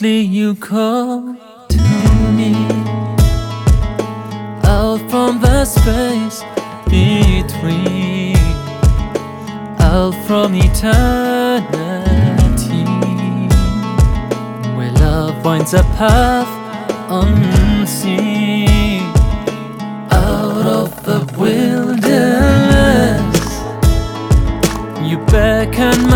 Softly you call to me. Out from the space between. Out from eternity. Where love finds a path unseen. Out of the wilderness. You beckon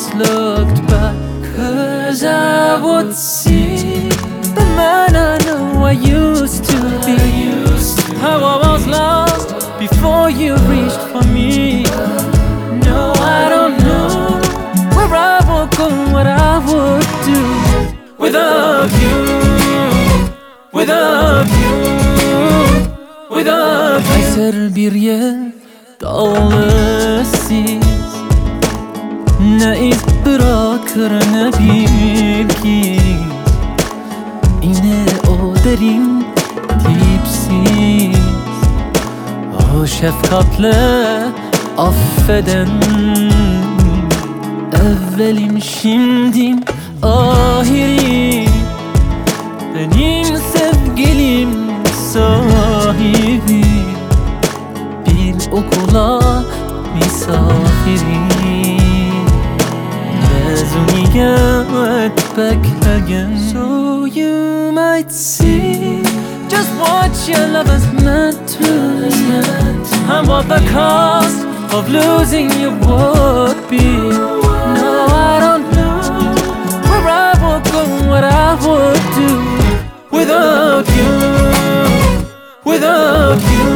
once looked back Cause I would see the man I know I used to be. How I was lost before you reached for me. No, I don't know where I would go, what I would do Without you, without you, without you. Eser bir yer dağlı siz Ne iz bırakır ne bilgi Yine o derin dipsiz. O şefkatle affeden Evvelim şimdim ahirim Benim sevgilim sahibi. Bir okula misafirim Mezuniyet again. So you might see Just what your love has meant to me And what the cost of losing you would be No, I don't know Where I would go, what I would do Without you Without you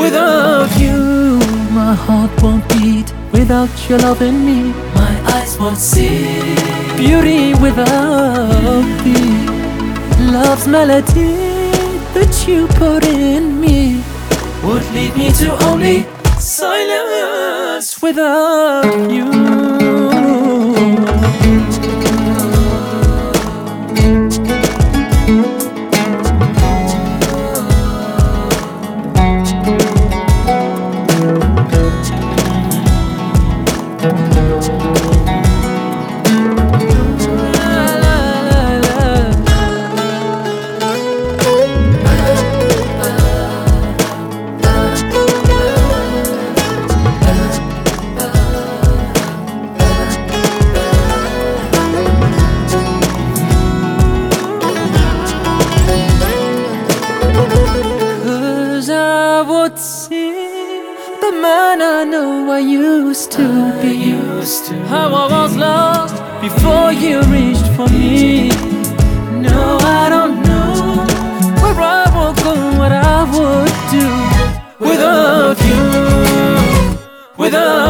Without you My heart won't beat without your love in me. My eyes won't see. Beauty without thee. Love's melody that you put in me Would lead me to only silence without you La, man I know I used to be. Used to How I was lost before you reached for me. No, I don't know where I would go, what I would do without you, without